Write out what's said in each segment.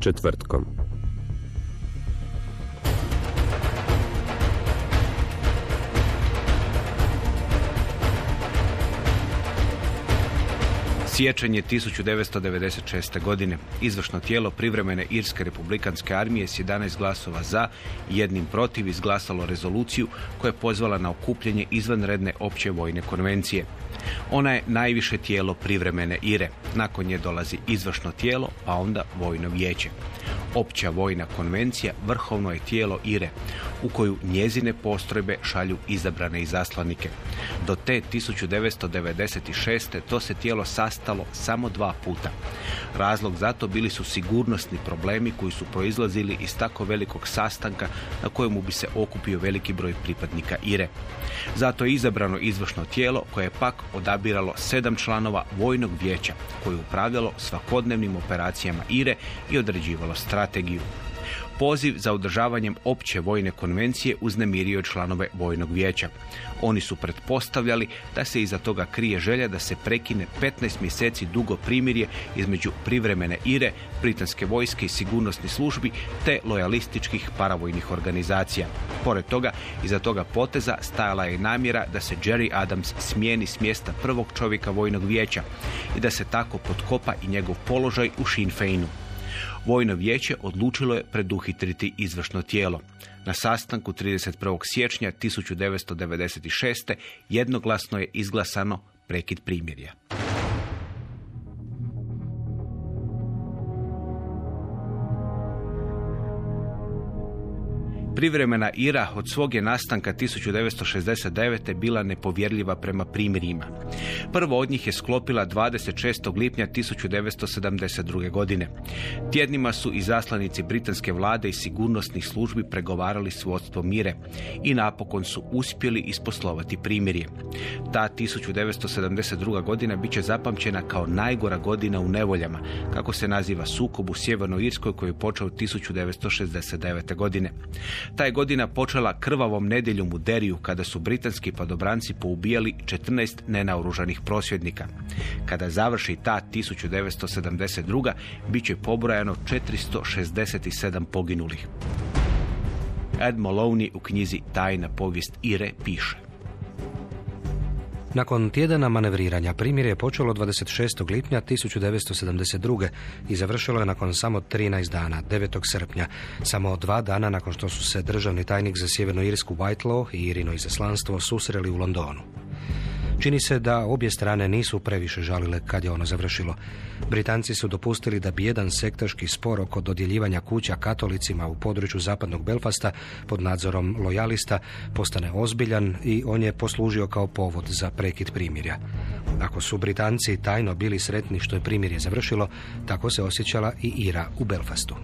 Četvrtkom. Siječanj je 1996. godine. Izvršno tijelo privremene Irske republikanske armije s 11 glasova za i jednim protiv izglasalo rezoluciju koja je pozvala na okupljanje izvanredne opće vojne konvencije. Ona je najviše tijelo privremene Ire. Nakon nje dolazi izvršno tijelo, pa onda vojno vijeće. Opća vojna konvencija vrhovno je tijelo Ire, u koju njezine postrojbe šalju izabrane izaslanike. Do te 1996. to se tijelo sastalo samo dva puta. Razlog za to bili su sigurnosni problemi koji su proizlazili iz tako velikog sastanka na kojemu bi se okupio veliki broj pripadnika Ire. Zato je izabrano izvršno tijelo koje je pak odabiralo sedam članova vojnog vijeća koje je upravljalo svakodnevnim operacijama Ire i određivalo strategiju. Poziv za održavanjem opće vojne konvencije uznemirio članove vojnog vijeća. Oni su pretpostavljali da se iza toga krije želja da se prekine 15 mjeseci dugo primirje između privremene Ire, britanske vojske i sigurnosnih službi te lojalističkih paravojnih organizacija. Pored toga, iza toga poteza stajala je namjera da se Jerry Adams smijeni s mjesta prvog čovjeka vojnog vijeća i da se tako potkopa i njegov položaj u Sinn Feinu. Vojno vijeće odlučilo je preduhitriti izvršno tijelo. Na sastanku 31. siječnja 1996. jednoglasno je izglasano prekid primirja. Privremena Ira od svog je nastanka 1969. bila nepovjerljiva prema primirjima. Prvo od njih je sklopila 26. lipnja 1972. godine. Tjednima su izaslanici britanske vlade i sigurnosnih službi pregovarali s vodstvom Mire i napokon su uspjeli isposlovati primirje. Ta 1972. godina bit će zapamćena kao najgora godina u nevoljama, kako se naziva sukob u Sjevernoj Irskoj koji je počeo 1969. godine. Ta je godina počela krvavom nedjeljom u Deriju kada su britanski padobranci poubijali 14 nenaoružanih prosvjednika. Kada završi ta 1972. bit će pobrojano 467 poginulih. Ed Maloney u knjizi Tajna povijest Ire piše. Nakon tjedana manevriranja primjer je počelo 26. lipnja 1972. i završilo je nakon samo 13 dana, 9. srpnja, samo dva dana nakon što su se državni tajnik za Sjevernu Irsku Whitelaw i Irino izaslanstvo susreli u Londonu. Čini se da obje strane nisu previše žalile kad je ono završilo. Britanci su dopustili da bi jedan sektaški spor oko dodjeljivanja kuća katolicima u području zapadnog Belfasta pod nadzorom lojalista postane ozbiljan i on je poslužio kao povod za prekid primirja. Ako su Britanci tajno bili sretni što je primirje završilo, tako se osjećala i Ira u Belfastu.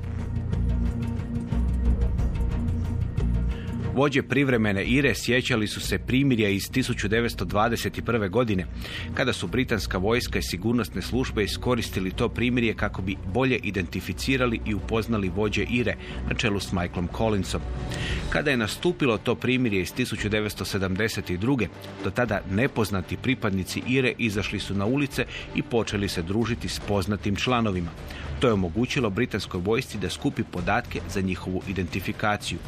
Vođe privremene Ire sjećali su se primirja iz 1921. godine, kada su britanska vojska i sigurnosne službe iskoristili to primirje kako bi bolje identificirali i upoznali vođe Ire na čelu s Michaelom Collinsom. Kada je nastupilo to primirje iz 1972. do tada nepoznati pripadnici Ire izašli su na ulice i počeli se družiti s poznatim članovima. To je omogućilo britanskoj vojsci da skupi podatke za njihovu identifikaciju.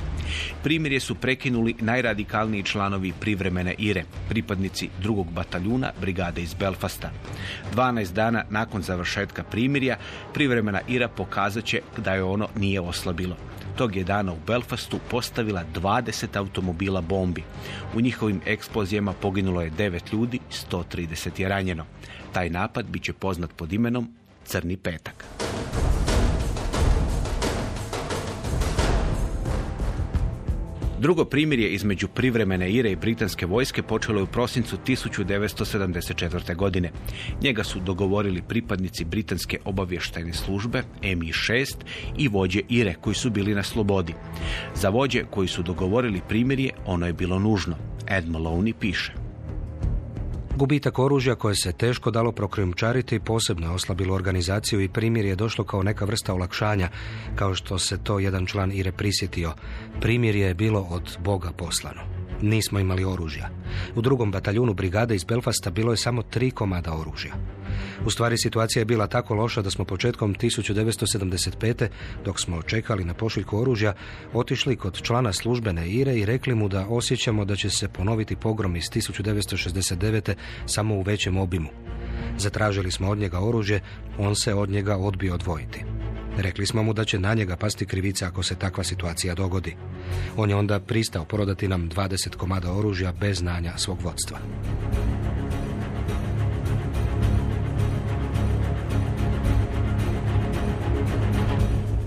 Primirje su prekinuli najradikalniji članovi privremene Ire, pripadnici drugog bataljuna brigade iz Belfasta. 12 dana nakon završetka primirja, privremena Ira pokazat će da je ono nije oslabilo. tog je dana u Belfastu postavila 20 automobila bombi. U njihovim eksplozijama poginulo je 9 ljudi, 130 je ranjeno. Taj napad bit će poznat pod imenom Crni petak. Drugo primirje između privremene Ire i britanske vojske počelo je u prosincu 1974. godine. Njega su dogovorili pripadnici britanske obavještajne službe MI6 i vođe Ire koji su bili na slobodi. Za vođe koji su dogovorili primirje ono je bilo nužno. Ed Maloney piše. Gubitak oružja koje se teško dalo prokrijumčariti posebno je oslabilo organizaciju i primjer je došlo kao neka vrsta olakšanja, kao što se to jedan član Ire prisjetio. Primjer je bilo od Boga poslano. Nismo imali oružja. U drugom bataljunu brigade iz Belfasta bilo je samo tri komada oružja. U stvari situacija je bila tako loša da smo početkom 1975. dok smo čekali na pošiljku oružja otišli kod člana službene Ire i rekli mu da osjećamo da će se ponoviti pogrom iz 1969. samo u većem obimu. Zatražili smo od njega oružje, on se od njega odbio odvojiti. Rekli smo mu da će na njega pasti krivica ako se takva situacija dogodi. On je onda pristao prodati nam 20 komada oružja bez znanja svog vodstva.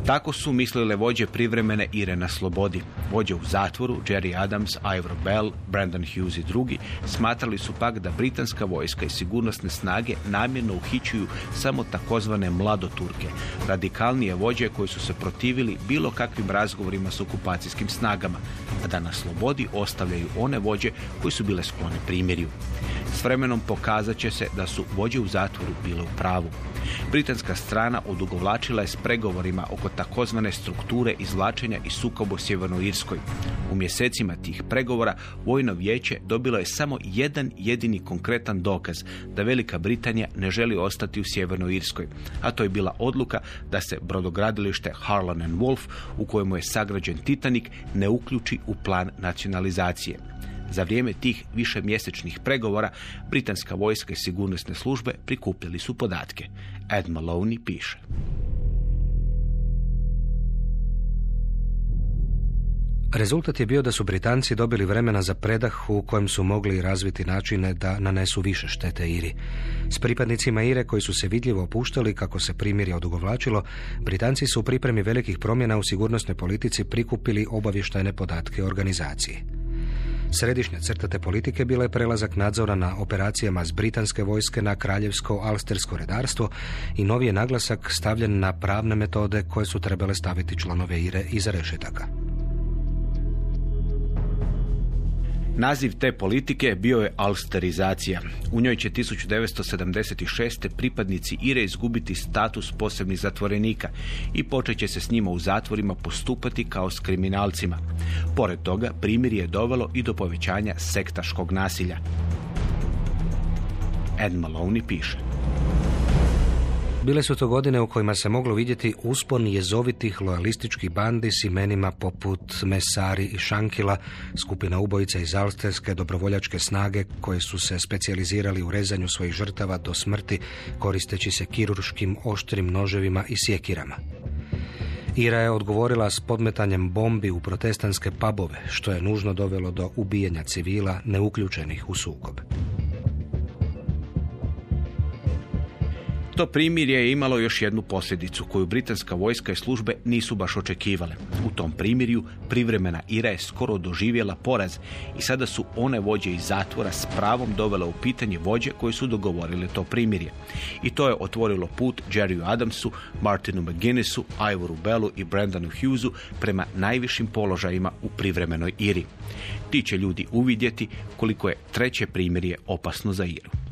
Tako su mislile vođe privremene Ire na slobodi. Vođe u zatvoru, Jerry Adams, Ivor Bell, Brandon Hughes i drugi, smatrali su pak da britanska vojska i sigurnosne snage namjerno uhićuju samo takozvane mladoturke, radikalnije vođe koji su se protivili bilo kakvim razgovorima s okupacijskim snagama, a da na slobodi ostavljaju one vođe koji su bile sklone primjerju. S vremenom pokazat će se da su vođe u zatvoru bile u pravu. Britanska strana odugovlačila je s pregovorima oko takozvane strukture izvlačenja i sukobu u Sjevernoj Irskoj. U mjesecima tih pregovora Vojno vijeće dobilo je samo jedan jedini konkretan dokaz da Velika Britanija ne želi ostati u Sjevernoj Irskoj, a to je bila odluka da se brodogradilište Harlan and Wolff u kojemu je sagrađen Titanic ne uključi u plan nacionalizacije. Za vrijeme tih višemjesečnih pregovora britanska vojska i sigurnosne službe prikupljali su podatke. Ed Maloney piše. Rezultat je bio da su Britanci dobili vremena za predah u kojem su mogli razviti načine da nanesu više štete Iri. S pripadnicima Ire koji su se vidljivo opuštali kako se primirje odugovlačilo, Britanci su u pripremi velikih promjena u sigurnosnoj politici prikupili obavještajne podatke organizacije. Središnja crta te politike bila je prelazak nadzora na operacijama s britanske vojske na kraljevsko alstersko redarstvo i novi je naglasak stavljen na pravne metode koje su trebale staviti članove Ire iza rešetaka. Naziv te politike bio je alsterizacija. U njoj će 1976. pripadnici Ire izgubiti status posebnih zatvorenika i počet će se s njima u zatvorima postupati kao s kriminalcima. Pored toga, primjer je dovelo i do povećanja sektaškog nasilja. Ed Maloney piše. Bile su to godine u kojima se moglo vidjeti uspon jezovitih lojalističkih bandi s imenima poput Mesari i Šankila, skupina ubojica iz Alsterske dobrovoljačke snage koje su se specijalizirali u rezanju svojih žrtava do smrti koristeći se kirurškim oštrim noževima i sjekirama. Ira je odgovorila s podmetanjem bombi u protestanske pubove, što je nužno dovelo do ubijanja civila neuključenih u sukob. To primirje je imalo još jednu posljedicu koju britanska vojska i službe nisu baš očekivale. U tom primirju privremena Ira je skoro doživjela poraz i sada su one vođe iz zatvora s pravom dovela u pitanje vođe koji su dogovorili to primirje. I to je otvorilo put Jerryu Adamsu, Martinu McGinnisu, Ivoru Bellu i Brandonu Hughesu prema najvišim položajima u privremenoj Iri. Ti će ljudi uvidjeti koliko je treće primirje opasno za Iru.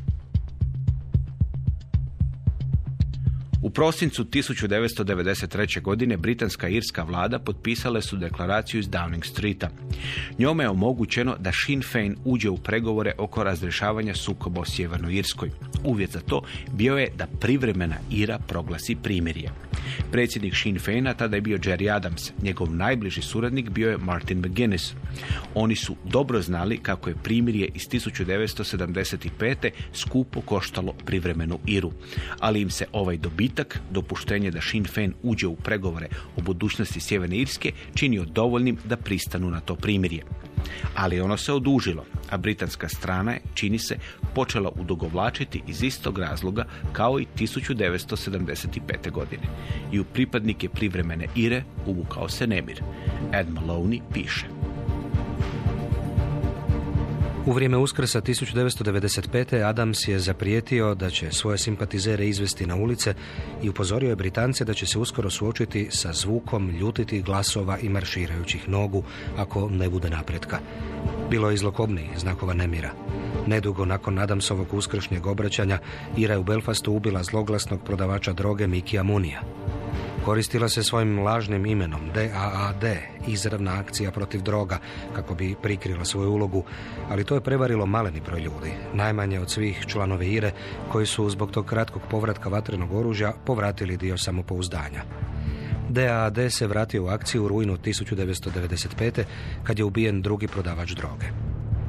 U prosincu 1993. godine britanska irska vlada potpisale su deklaraciju iz Downing Streeta. Njome je omogućeno da Sinn Féin uđe u pregovore oko razrješavanja sukoba u Sjevernoj Irskoj. Uvjet za to bio je da privremena Ira proglasi primirje. Predsjednik Sinn Feina tada je bio Jerry Adams. Njegov najbliži suradnik bio je Martin McGuinness. Oni su dobro znali kako je primirje iz 1975. skupo koštalo privremenu Iru. Ali im se ovaj dobitak, dopuštenje da Sinn Fein uđe u pregovore o budućnosti Sjeverne Irske, činio dovoljnim da pristanu na to primirje. Ali ono se odužilo, a britanska strana je, čini se, počela udogovlačiti iz istog razloga kao i 1975. godine. I u pripadnike privremene Ire uvukao se nemir. Ed Maloney piše. U vrijeme Uskrsa 1995. Adams je zaprijetio da će svoje simpatizere izvesti na ulice i upozorio je Britance da će se uskoro suočiti sa zvukom ljutiti glasova i marširajućih nogu ako ne bude napretka. Bilo je i zlokobnijih znakova nemira. Nedugo nakon Adamsovog uskršnjeg obraćanja, Ira je u Belfastu ubila zloglasnog prodavača droge Mikija Munija. Koristila se svojim lažnim imenom DAAD, izravna akcija protiv droga, kako bi prikrila svoju ulogu, ali to je prevarilo maleni broj ljudi, najmanje od svih članove IRE, koji su zbog tog kratkog povratka vatrenog oružja povratili dio samopouzdanja. DAAD se vratio u akciju u rujnu 1995. kad je ubijen drugi prodavač droge.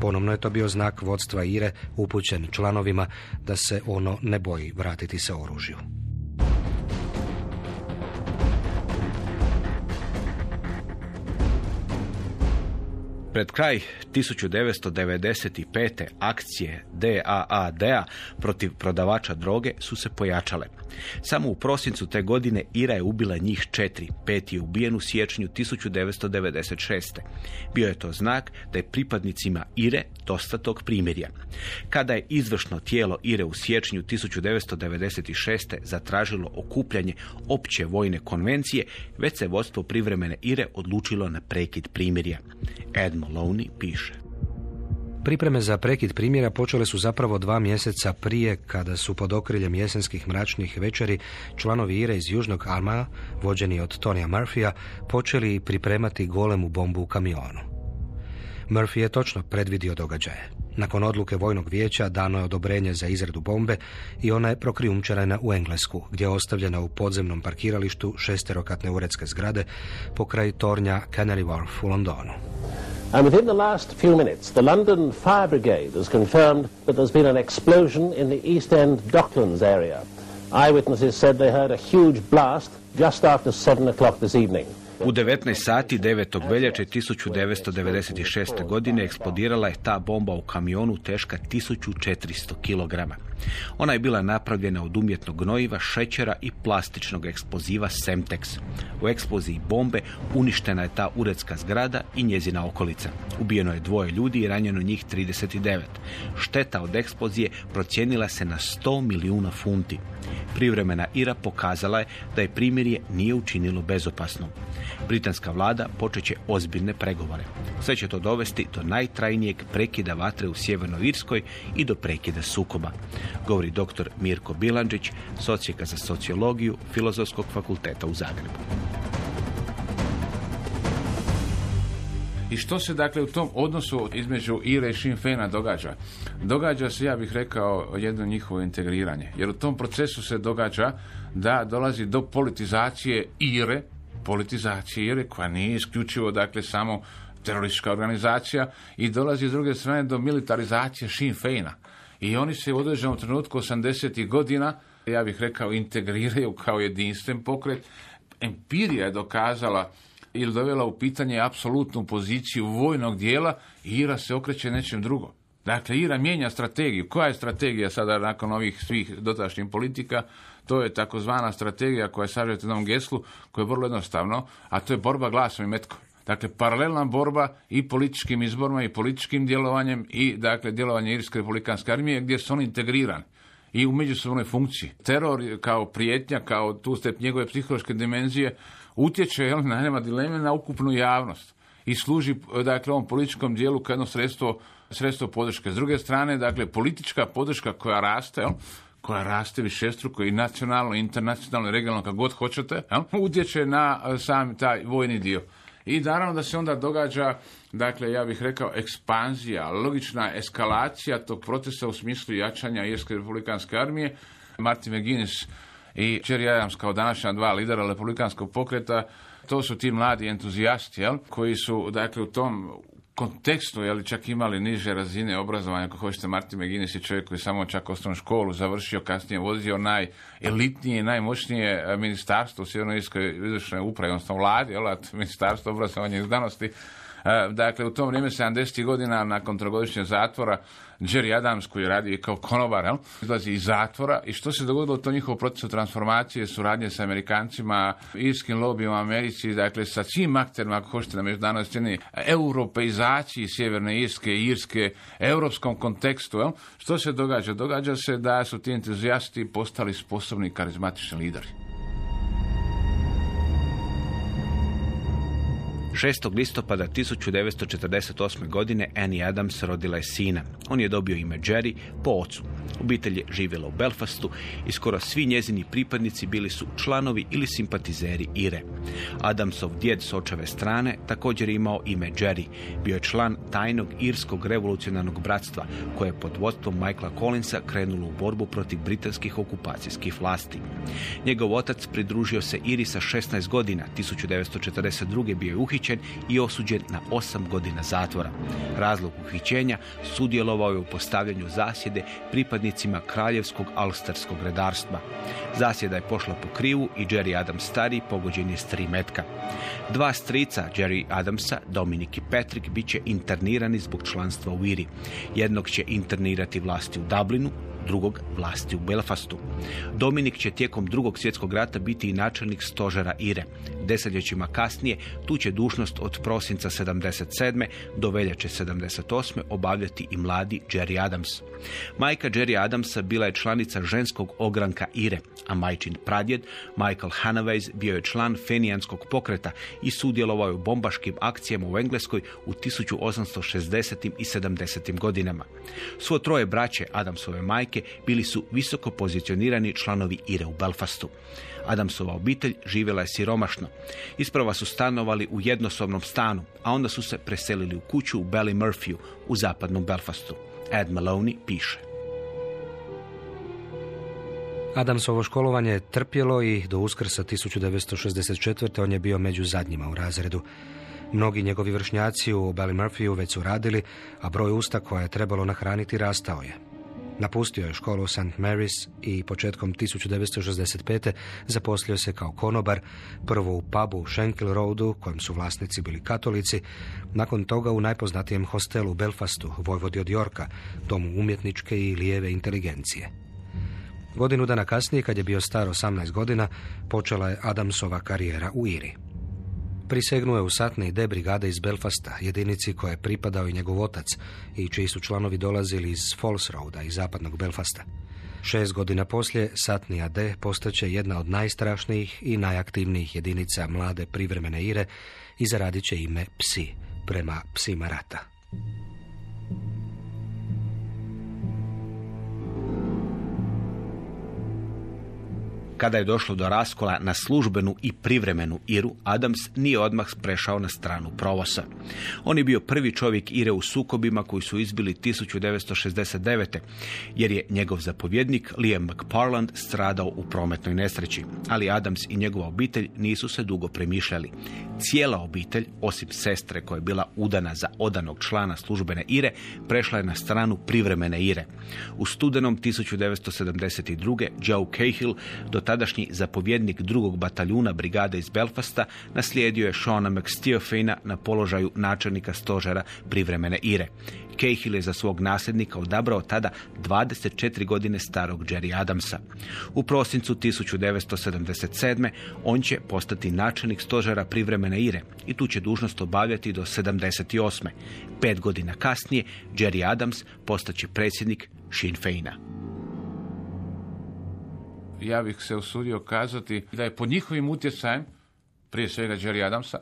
Ponovno je to bio znak vodstva IRE upućen članovima da se ono ne boji vratiti se oružju. Pred kraj 1995. akcije DAAD-a protiv prodavača droge su se pojačale. Samo u prosincu te godine Ira je ubila njih četiri, peti je ubijen u siječnju 1996. Bio je to znak da je pripadnicima Ire dosta tog primjerja. Kada je izvršno tijelo Ire u siječnju 1996. zatražilo okupljanje opće vojne konvencije, već se vodstvo privremene Ire odlučilo na prekid primirja. Ed Maloney piše. Pripreme za prekid primjera počele su zapravo dva mjeseca prije kada su pod okriljem jesenskih mračnih večeri članovi Ire iz Južnog Arma, vođeni od Tonija Murphyja, počeli pripremati golemu bombu u kamionu. Murphy je točno predvidio događaje. Nakon odluke Vojnog vijeća dano je odobrenje za izradu bombe i ona je prokrijumčarena u Englesku, gdje je ostavljena u podzemnom parkiralištu šesterokatne uredske zgrade pokraj tornja Canary Wharf u Londonu. And within the last few minutes, the London Fire Brigade has confirmed that there's been an explosion in the East End Docklands area. Eyewitnesses said they heard a huge blast just after 7 o'clock this evening. U 19 sati 9. veljače 1996. godine eksplodirala je ta bomba u kamionu teška 1400 kg. Ona je bila napravljena od umjetnog gnojiva, šećera i plastičnog eksploziva Semtex. U eksploziji bombe uništena je ta uredska zgrada i njezina okolica. Ubijeno je dvoje ljudi i ranjeno njih 39. Šteta od eksplozije procijenila se na 100 milijuna funti. Privremena Ira pokazala je da je primirje nije učinilo bezopasno. Britanska vlada počeće ozbiljne pregovore. Sve će to dovesti do najtrajnijeg prekida vatre u Sjevernoj Irskoj i do prekida sukoba. Govori dr. Mirko Bilandžić, socijeka za sociologiju Filozofskog fakulteta u Zagrebu. I što se dakle u tom odnosu između Ire i Sinn Feina događa? Događa se, ja bih rekao, jedno njihovo integriranje. Jer u tom procesu se događa da dolazi do politizacije Ire, politizacije Ire koja nije isključivo dakle samo teroristička organizacija i dolazi s druge strane do militarizacije Sinn Feina. I oni se u određenom trenutku 80. godina, ja bih rekao, integriraju kao jedinstven pokret. Empirija je dokazala ili dovela u pitanje apsolutnu poziciju vojnog dijela i Ira se okreće nečem drugom. Dakle, Ira mijenja strategiju. Koja je strategija sada nakon ovih svih dotašnjih politika? To je takozvana strategija koja je sažeta u jednom geslu, koja je vrlo jednostavno, a to je borba glasom i metkom. Dakle, paralelna borba i političkim izborima i političkim djelovanjem i dakle djelovanje Irske republikanske armije gdje su oni integrirani i u međusobnoj funkciji. Teror kao prijetnja, kao tu step njegove psihološke dimenzije utječe, jel, na nema dileme, na ukupnu javnost i služi dakle ovom političkom dijelu kao jedno sredstvo, sredstvo podrške. S druge strane, dakle, politička podrška koja raste, jel, koja raste višestruko i nacionalno, internacionalno, regionalno, kako god hoćete, jel, utječe na sam taj vojni dio. I naravno da se onda događa, dakle, ja bih rekao, ekspanzija, logična eskalacija tog procesa u smislu jačanja Irske republikanske armije. Martin McGuinness i Jerry Adams kao današnja dva lidera republikanskog pokreta, to su ti mladi entuzijasti, jel, koji su, dakle, u tom kontekstu, jel, čak imali niže razine obrazovanja, ako hoćete, Martin McGuinness je čovjek koji je samo čak osnovnu školu završio, kasnije vodio najelitnije, najmoćnije eh, ministarstvo u Sjevernoj izvršnoj upravi, odnosno vladi, jel, ministarstvo obrazovanja i znanosti, E, Dakle, u to vrijeme 70. godina nakon trogodišnjeg zatvora Jerry Adams koji je radio kao konobar, jel? izlazi iz zatvora i što se dogodilo u tom njihovom procesu transformacije, suradnje sa Amerikancima, irskim lobijom u Americi, dakle sa svim akterima, ako hoćete na međunarodnoj sceni, europeizaciji Sjeverne Irske, Irske, europskom kontekstu, jel? što se događa? Događa se da su ti entuzijasti postali sposobni karizmatični lideri. 6. listopada 1948. godine Annie Adams rodila je sina. On je dobio ime Jerry po ocu. Obitelj je živjela u Belfastu i skoro svi njezini pripadnici bili su članovi ili simpatizeri Ire. Adamsov djed s očeve strane također je imao ime Jerry. Bio je član tajnog irskog revolucionarnog bratstva koje je pod vodstvom Michaela Collinsa krenulo u borbu protiv britanskih okupacijskih vlasti. Njegov otac pridružio se Iri sa 16 godina. 1942. bio je i osuđen na 8 godina zatvora. Razlog uhićenja sudjelovao je u postavljanju zasjede pripadnicima kraljevskog alsterskog redarstva. Zasjeda je pošla po krivu i Jerry Adams stari pogođen je s tri metka. Dva strica Jerry Adamsa, Dominik i Patrick, bit će internirani zbog članstva u Iri. Jednog će internirati vlasti u Dublinu, drugog vlasti u Belfastu. Dominik će tijekom drugog svjetskog rata biti i načelnik stožera Ire. Desetljećima kasnije tu će dužnost od prosinca 77. do veljače 78. obavljati i mladi Jerry Adams. Majka Jerry Adamsa bila je članica ženskog ogranka Ire, a majčin pradjed Michael Hanaways bio je član Fenijanskog pokreta i sudjelovao je u bombaškim akcijama u Engleskoj u 1860. i 70. godinama. Svo troje braće Adamsove majke bili su visoko pozicionirani članovi Ire u Belfastu. Adamsova obitelj živjela je siromašno. Isprava su stanovali u jednosobnom stanu, a onda su se preselili u kuću u Ballymurphyu u zapadnom Belfastu. Ed Maloney piše. Adamsovo školovanje je trpjelo i do uskrsa 1964. on je bio među zadnjima u razredu. Mnogi njegovi vršnjaci u Ballymurphyu već su radili, a broj usta koja je trebalo nahraniti rastao je. Napustio je školu St. Mary's i početkom 1965. zaposlio se kao konobar, prvo u pubu u Shankill Roadu, kojem su vlasnici bili katolici, nakon toga u najpoznatijem hostelu Belfastu, Vojvodi od Yorka, domu umjetničke i lijeve inteligencije. Godinu dana kasnije, kad je bio star 18 godina, počela je Adamsova karijera u Iri. Prisegnuo je u satne i D brigade iz Belfasta, jedinici koja je pripadao i njegov otac i čiji su članovi dolazili iz Falls Roada i zapadnog Belfasta. Šest godina poslije satni AD postaće jedna od najstrašnijih i najaktivnijih jedinica mlade privremene Ire i zaradit će ime Psi, prema psima rata. Kada je došlo do raskola na službenu i privremenu Iru, Adams nije odmah prešao na stranu provosa. On je bio prvi čovjek Ire u sukobima koji su izbili 1969. jer je njegov zapovjednik Liam McParland stradao u prometnoj nesreći. Ali Adams i njegova obitelj nisu se dugo premišljali. Cijela obitelj, osim sestre koja je bila udana za odanog člana službene Ire, prešla je na stranu privremene Ire. U studenom 1972. Joe Cahill do tadašnji zapovjednik drugog bataljuna brigade iz Belfasta naslijedio je Shona McSteofena na položaju načelnika stožera privremene Ire. Cahill je za svog nasljednika odabrao tada 24 godine starog Jerry Adamsa. U prosincu 1977. on će postati načelnik stožera privremene Ire i tu će dužnost obavljati do 78. Pet godina kasnije Jerry Adams postaće predsjednik Sinn Feina ja bih se usudio kazati da je pod njihovim utjecajem, prije svega Jerry Adamsa,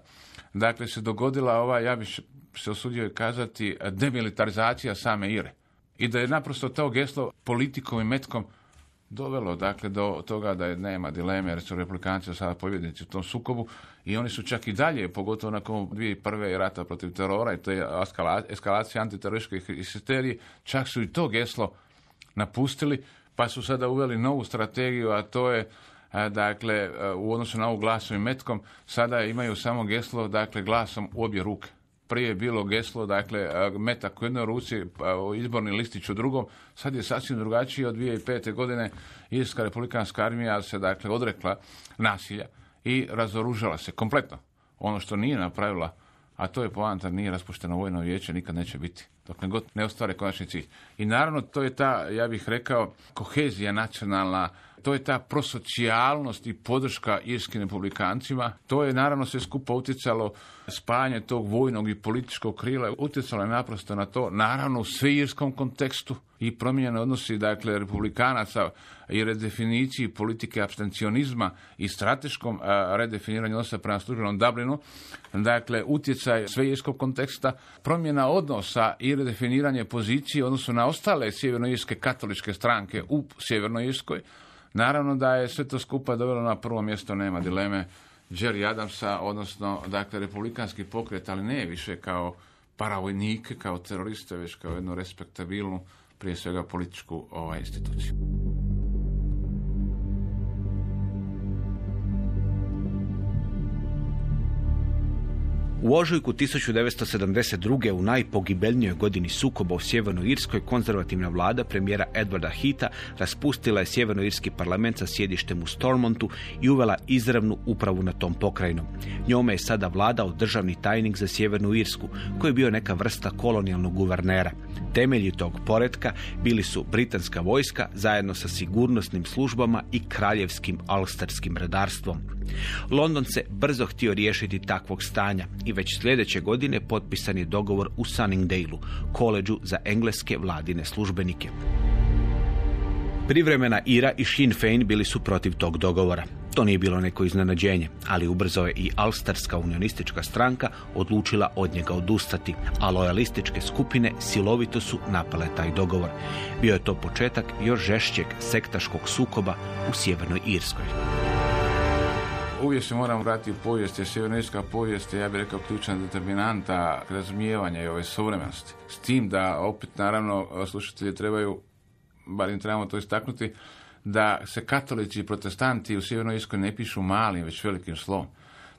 dakle se dogodila ova, ja bih se usudio kazati, demilitarizacija same Ire. I da je naprosto to geslo politikom i metkom dovelo dakle do toga da je nema dileme jer su republikanci sada pobjednici u tom sukobu i oni su čak i dalje, pogotovo nakon 2001. rata protiv terora i to je eskala- eskalacija antiterorističke histerije, čak su i to geslo napustili, pa su sada uveli novu strategiju, a to je dakle, u odnosu na ovu glasom i metkom, sada imaju samo geslo, dakle, glasom u obje ruke. Prije je bilo geslo, dakle, metak u jednoj ruci, a, izborni listić u drugom, sad je sasvim drugačije od 2005. godine. Irska republikanska armija se, dakle, odrekla nasilja i razoružala se kompletno. Ono što nije napravila, a to je poanta, nije raspušteno vojno vijeće, nikad neće biti. Dok ne god ne ostvare konačni cilj. I naravno, to je ta, ja bih rekao, kohezija nacionalna, to je ta prosocijalnost i podrška irskim republikancima. To je naravno sve skupo utjecalo spajanje tog vojnog i političkog krila. Utjecalo je naprosto na to, naravno u sveirskom kontekstu i promijenjene odnosi, dakle, republikanaca i redefiniciji politike abstencionizma i strateškom redefiniranju odnosa prema službenom Dublinu, dakle, utjecaj sveirskog konteksta, promjena odnosa i redefiniranje pozicije u odnosu na ostale sjevernoirske katoličke stranke u Sjevernoj Irskoj, Naravno da je sve to skupa dovelo na prvo mjesto, nema dileme, Jerry Adamsa, odnosno dakle republikanski pokret, ali ne više kao paravojnike, kao teroriste, već kao jednu respektabilnu, prije svega političku ovaj, instituciju. U ožujku 1972. u najpogibeljnijoj godini sukoba u Sjevernoj Irskoj konzervativna vlada premijera Edwarda Hita raspustila je Sjevernoirski parlament sa sjedištem u Stormontu i uvela izravnu upravu na tom pokrajinom. Njome je sada vladao državni tajnik za Sjevernu Irsku, koji je bio neka vrsta kolonijalnog guvernera. Temelji tog poretka bili su britanska vojska zajedno sa sigurnosnim službama i kraljevskim alstarskim redarstvom. London se brzo htio riješiti takvog stanja i već sljedeće godine potpisan je dogovor u Sunningdaleu, koleđu za engleske vladine službenike. Privremena Ira i Sinn Féin bili su protiv tog dogovora. To nije bilo neko iznenađenje, ali ubrzo je i Alstarska unionistička stranka odlučila od njega odustati, a lojalističke skupine silovito su napale taj dogovor. Bio je to početak još žešćeg sektaškog sukoba u Sjevernoj Irskoj. Uvijek se moram vratiti u povijest, jer sjevernoirska povijest je, ja bih rekao, ključna determinanta razumijevanja i ove suvremenosti. S tim da, opet, naravno, slušatelji trebaju, barem trebamo to istaknuti, da se katolici i protestanti u Sjevernoj Irskoj ne pišu malim, već velikim slovom.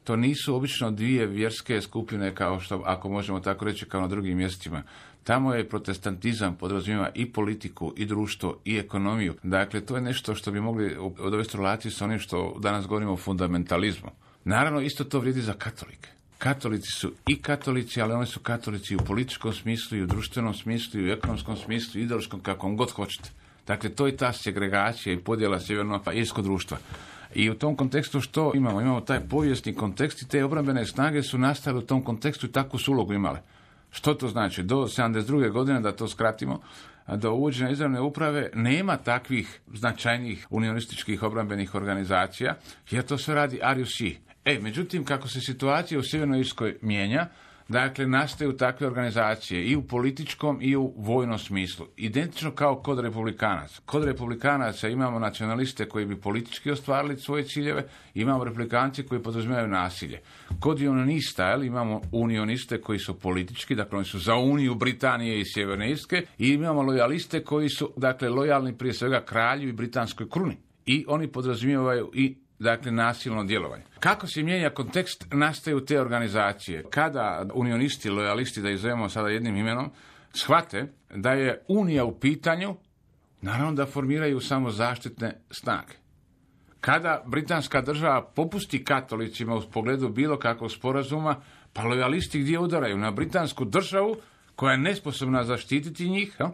To nisu obično dvije vjerske skupine, kao što, ako možemo tako reći, kao na drugim mjestima. Tamo je protestantizam podrazumijeva i politiku, i društvo, i ekonomiju. Dakle, to je nešto što bi mogli dovesti relaciju sa onim što danas govorimo o fundamentalizmu. Naravno, isto to vrijedi za katolike. Katolici su i katolici, ali oni su katolici u političkom smislu, i u društvenom smislu, i u ekonomskom smislu, i ideološkom, kako god hoćete. Dakle, to je ta segregacija i podjela sjeverno irsko društva. I u tom kontekstu što imamo? Imamo taj povijesni kontekst i te obrambene snage su nastale u tom kontekstu i takvu su ulogu imale. Što to znači? Do 72. godine, da to skratimo, do uvođenja izravne uprave nema takvih značajnih unionističkih obrambenih organizacija, jer to sve radi RUC. E, međutim, kako se situacija u Sjevernoj Irskoj mijenja, Dakle, nastaju takve organizacije i u političkom i u vojnom smislu. Identično kao kod republikanaca. Kod republikanaca imamo nacionaliste koji bi politički ostvarili svoje ciljeve, imamo republikanci koji podrazumijevaju nasilje. Kod unionista jel, imamo unioniste koji su politički, dakle oni su za Uniju Britanije i Sjeverne Irske i imamo lojaliste koji su dakle lojalni prije svega kralju i britanskoj kruni. I oni podrazumijevaju i dakle nasilno djelovanje. Kako se mijenja kontekst, nastaju te organizacije. Kada unionisti, lojalisti, da ih zovemo sada jednim imenom, shvate da je Unija u pitanju, naravno da formiraju samo zaštitne snage. Kada britanska država popusti katolicima u pogledu bilo kakvog sporazuma, pa lojalisti gdje udaraju na britansku državu koja je nesposobna zaštititi njih, jel?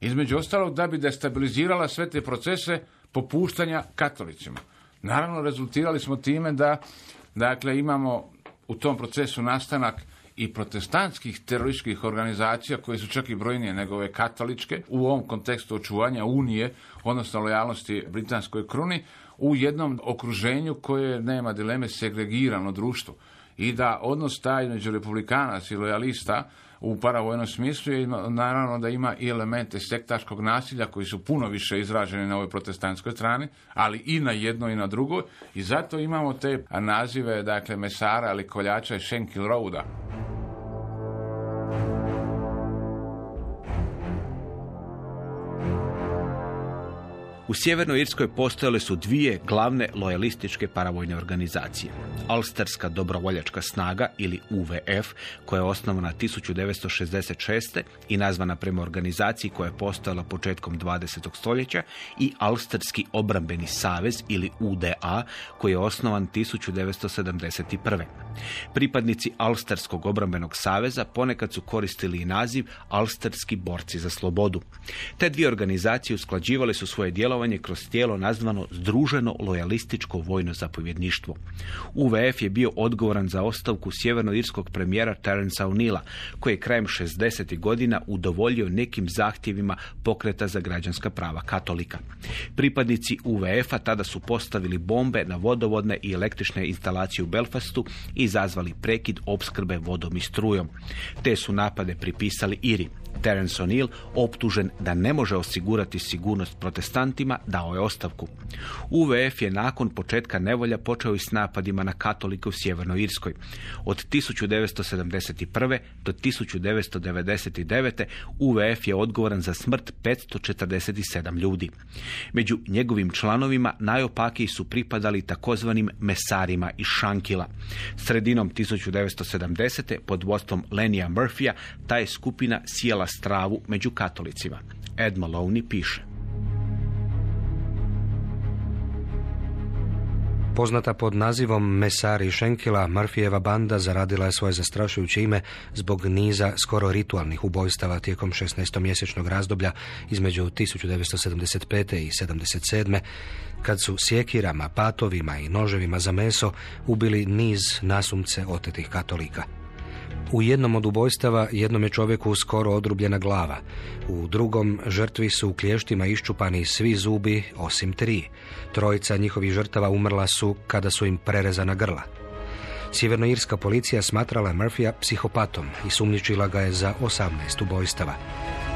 između ostalog da bi destabilizirala sve te procese popuštanja katolicima. Naravno, rezultirali smo time da dakle, imamo u tom procesu nastanak i protestantskih terorističkih organizacija koje su čak i brojnije nego ove katoličke u ovom kontekstu očuvanja unije, odnosno lojalnosti britanskoj kruni, u jednom okruženju koje nema dileme segregirano društvo. I da odnos taj među republikanac i lojalista u paravojnom smislu i naravno da ima i elemente sektaškog nasilja koji su puno više izraženi na ovoj protestantskoj strani, ali i na jednoj i na drugoj i zato imamo te nazive, dakle, mesara ali koljača i Schenkel Roada. U Sjevernoj Irskoj postojale su dvije glavne lojalističke paravojne organizacije. Alsterska dobrovoljačka snaga ili UVF, koja je osnovana 1966. i nazvana prema organizaciji koja je postojala početkom 20. stoljeća i Alsterski obrambeni savez ili UDA, koji je osnovan 1971. Pripadnici Alsterskog obrambenog saveza ponekad su koristili i naziv Alsterski borci za slobodu. Te dvije organizacije usklađivale su svoje djelovanje kroz tijelo nazvano Združeno lojalističko vojno zapovjedništvo. UVF je bio odgovoran za ostavku sjevernoirskog premijera Terence O'Neilla, koji je krajem 60. godina udovoljio nekim zahtjevima pokreta za građanska prava katolika. Pripadnici UVF-a tada su postavili bombe na vodovodne i električne instalacije u Belfastu i izazvali prekid opskrbe vodom i strujom. Te su napade pripisali Iri. Terence O'Neill, optužen da ne može osigurati sigurnost protestantima, dao je ostavku. UVF je nakon početka nevolja počeo i s napadima na katolike u Sjevernoj Irskoj. Od 1971. do 1999. UVF je odgovoran za smrt 547 ljudi. Među njegovim članovima najopakiji su pripadali takozvanim mesarima iz Šankila. Sredinom 1970. pod vodstvom Lenija Murphyja ta je skupina sjela stravu među katolicima. Ed Maloney piše. Poznata pod nazivom Mesari Šenkila, Murphyjeva banda zaradila je svoje zastrašujuće ime zbog niza skoro ritualnih ubojstava tijekom 16-mjesečnog razdoblja između 1975. i 77. kad su sjekirama, patovima i noževima za meso ubili niz nasumce otetih katolika. U jednom od ubojstava jednom je čovjeku skoro odrubljena glava. U drugom žrtvi su u klještima iščupani svi zubi osim tri. Trojica njihovih žrtava umrla su kada su im prerezana grla. Sjevernoirska policija smatrala Murphyja psihopatom i sumnjičila ga je za 18 ubojstava.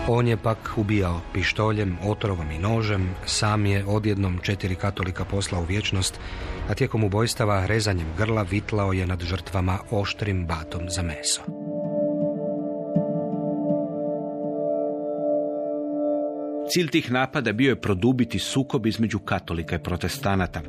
On je pak ubijao pištoljem, otrovom i nožem, sam je odjednom četiri katolika poslao u vječnost, a tijekom ubojstava rezanjem grla vitlao je nad žrtvama oštrim batom za meso. Cilj tih napada bio je produbiti sukob između katolika i protestanata.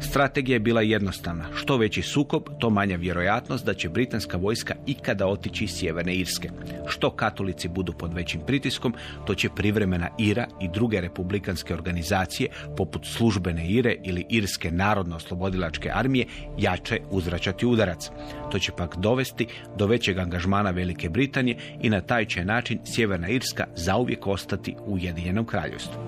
Strategija je bila jednostavna. Što veći sukob, to manja vjerojatnost da će britanska vojska ikada otići iz sjeverne Irske. Što katolici budu pod većim pritiskom, to će privremena Ira i druge republikanske organizacije, poput službene Ire ili Irske narodno-oslobodilačke armije, jače uzvraćati udarac. To će pak dovesti do većeg angažmana Velike Britanije i na taj će način Sjeverna Irska zauvijek ostati u Ujedinjenom kraljevstvu.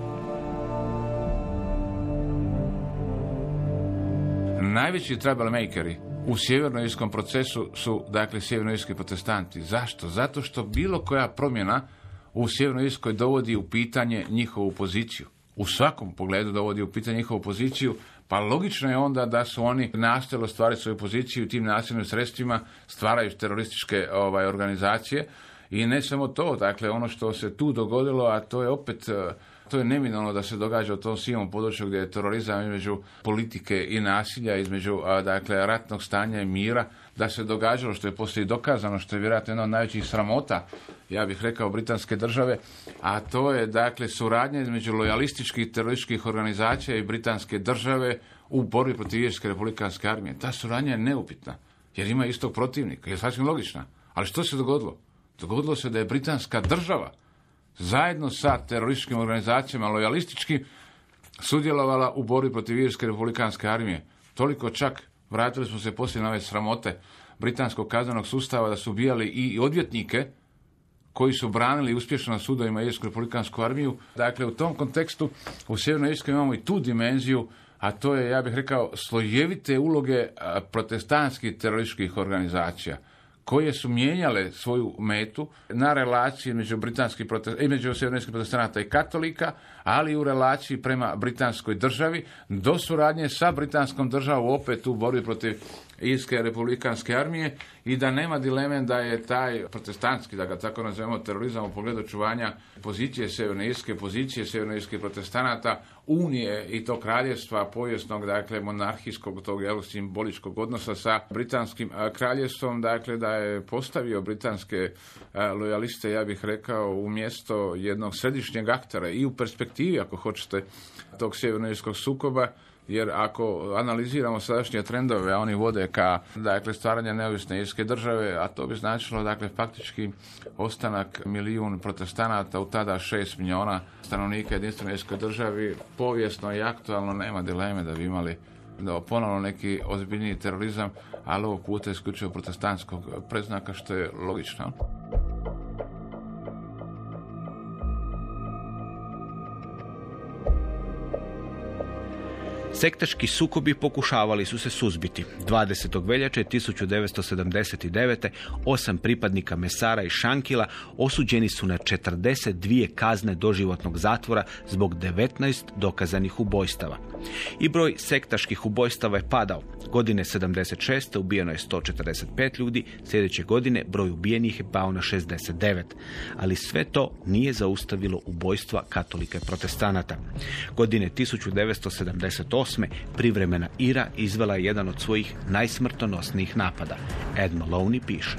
Najveći troublemakeri u sjevernoirskom procesu su dakle sjevernoirski protestanti. Zašto? Zato što bilo koja promjena u sjevernoirskoj dovodi u pitanje njihovu poziciju. U svakom pogledu dovodi u pitanje njihovu poziciju, pa logično je onda da su oni nastojali ostvariti svoju poziciju i tim nasilnim sredstvima stvaraju terorističke ovaj, organizacije. I ne samo to, dakle ono što se tu dogodilo, a to je opet to je neminovno da se događa u tom sivom području gdje je terorizam između politike i nasilja, između dakle ratnog stanja i mira, da se događalo što je poslije dokazano, što je vjerojatno jedna od najvećih sramota, ja bih rekao, britanske države, a to je dakle suradnja između lojalističkih terorističkih organizacija i britanske države u borbi protiv Irske republikanske armije. Ta suradnja je neupitna, jer ima istog protivnika, je sasvim logična. Ali što se dogodilo? Dogodilo se da je britanska država zajedno sa terorističkim organizacijama lojalistički sudjelovala u borbi protiv Irske republikanske armije. Toliko čak vratili smo se poslije na ove sramote britanskog kaznenog sustava da su ubijali i odvjetnike koji su branili uspješno na sudovima Irsku republikansku armiju. Dakle, u tom kontekstu u Sjevernoj Irskoj imamo i tu dimenziju, a to je, ja bih rekao, slojevite uloge protestantskih terorističkih organizacija koje su mijenjale svoju metu na relaciji među britanskih između protestanata i katolika, ali u relaciji prema britanskoj državi, do suradnje sa britanskom državom opet u borbi protiv Irske republikanske armije i da nema dileme da je taj protestantski, da ga tako nazovemo, terorizam u pogledu očuvanja pozicije Sjeverne Irske, pozicije Sjeverne Irske protestanata, unije i to kraljevstva povijesnog, dakle, monarhijskog, tog jel, simboličkog odnosa sa britanskim kraljevstvom, dakle, da je postavio britanske lojaliste, ja bih rekao, u mjesto jednog središnjeg aktera i u perspektivi, ako hoćete, tog sjevernoirskog sukoba, jer ako analiziramo sadašnje trendove, a oni vode ka dakle, stvaranje neovisne irske države, a to bi značilo dakle, faktički ostanak milijun protestanata u tada šest milijuna stanovnika jedinstvene irske državi, povijesno i aktualno nema dileme da bi imali da ponovno neki ozbiljniji terorizam, ali ovog puta isključivo protestantskog predznaka, što je logično. Sektaški sukobi pokušavali su se suzbiti. 20. veljače 1979. osam pripadnika Mesara i Šankila osuđeni su na 42 kazne doživotnog zatvora zbog 19 dokazanih ubojstava. I broj sektaških ubojstava je padao. Godine 76. ubijeno je 145 ljudi, sljedeće godine broj ubijenih je pao na 69. Ali sve to nije zaustavilo ubojstva katolika i protestanata. Godine 1978. privremena Ira izvela je jedan od svojih najsmrtonosnijih napada. Ed Maloney piše.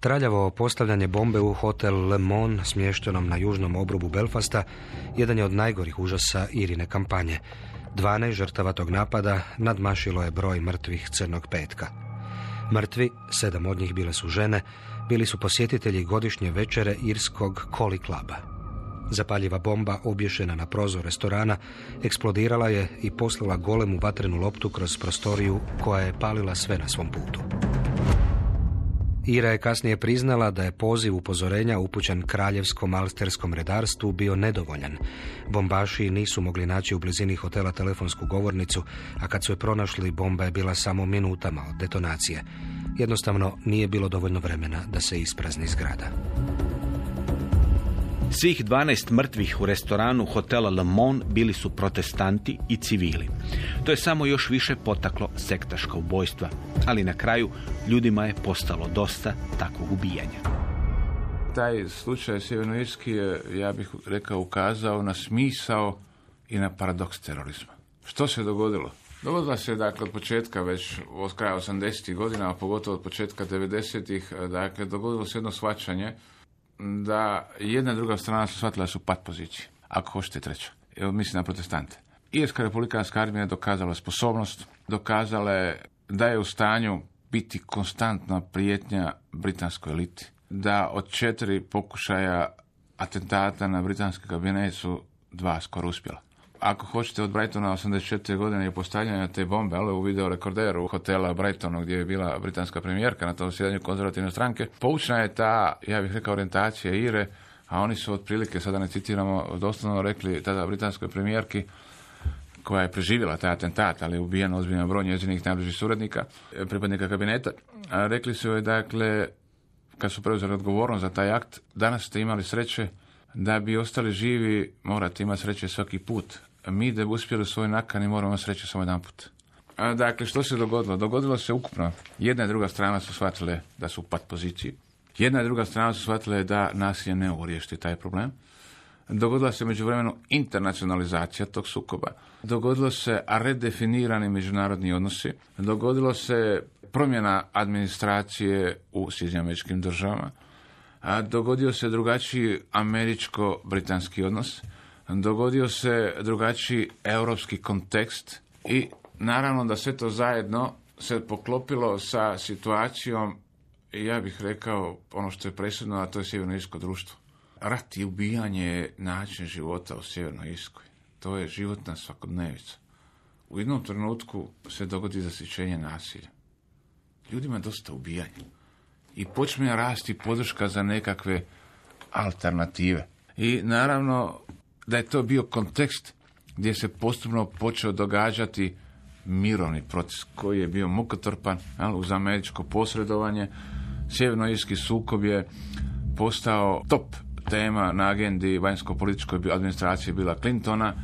Traljavo postavljanje bombe u hotel Le Mon, smještenom na južnom obrubu Belfasta, jedan je od najgorih užasa Irine kampanje. 12 žrtava tog napada nadmašilo je broj mrtvih crnog petka. Mrtvi, sedam od njih bile su žene, bili su posjetitelji godišnje večere irskog Koli kluba. Zapaljiva bomba obješena na prozor restorana eksplodirala je i poslala golemu vatrenu loptu kroz prostoriju koja je palila sve na svom putu. Ira je kasnije priznala da je poziv upozorenja upućen kraljevskom alsterskom redarstvu bio nedovoljan. Bombaši nisu mogli naći u blizini hotela telefonsku govornicu, a kad su je pronašli, bomba je bila samo minutama od detonacije. Jednostavno nije bilo dovoljno vremena da se isprazni zgrada. Svih 12 mrtvih u restoranu hotela Le Mon bili su protestanti i civili. To je samo još više potaklo sektaška ubojstva, ali na kraju ljudima je postalo dosta takvog ubijanja. Taj slučaj Sjevernoirski je, ja bih rekao, ukazao na smisao i na paradoks terorizma. Što se dogodilo? Dogodila se dakle od početka već od kraja 80. godina, a pogotovo od početka 90-ih, dakle dogodilo se jedno shvaćanje da jedna druga strana su shvatila su pat pozicije. Ako hoćete treća. Evo mislim na protestante. Irska republikanska armija dokazala sposobnost, dokazala je da je u stanju biti konstantna prijetnja britanskoj eliti. Da od četiri pokušaja atentata na britanski kabinet su dva skoro uspjela. Ako hoćete od Brightona 84. godine i postavljanja te bombe, ali u video rekorderu hotela Brightonu gdje je bila britanska premijerka na tom sjedanju konzervativne stranke, poučna je ta, ja bih rekao, orijentacija Ire, a oni su otprilike, sada ne citiramo, doslovno rekli tada britanskoj premijerki, koja je preživjela taj atentat, ali je ubijen ozbiljan broj njezinih najbližih suradnika, pripadnika kabineta, a rekli su joj, dakle, kad su preuzeli odgovornost za taj akt, danas ste imali sreće da bi ostali živi, morate imati sreće svaki put. Mi da bi uspjeli u nakani moramo sreće samo jedan put. A, dakle, što se dogodilo? Dogodilo se ukupno. Jedna i druga strana su shvatile da su u pat poziciji. Jedna i druga strana su shvatile da nasilje ne mogu taj problem. Dogodila se međuvremenu internacionalizacija tog sukoba. Dogodilo se redefinirani međunarodni odnosi. Dogodilo se promjena administracije u Sjedinjenim američkim državama. A dogodio se drugačiji američko-britanski odnos. Dogodio se drugačiji europski kontekst i naravno da sve to zajedno se poklopilo sa situacijom, ja bih rekao ono što je presudno, a to je sjevernoirsko društvo. Rat i ubijanje je način života u Sjevernoj Irskoj. To je životna svakodnevica. U jednom trenutku se dogodi zasićenje nasilja. Ljudima je dosta ubijanja. I počne rasti podrška za nekakve alternative. I naravno da je to bio kontekst gdje se postupno počeo događati mirovni proces koji je bio mukotrpan jel, uz američko posredovanje. Sjevernoirski sukob je postao top tema na agendi vanjsko-političkoj administracije bila Clintona.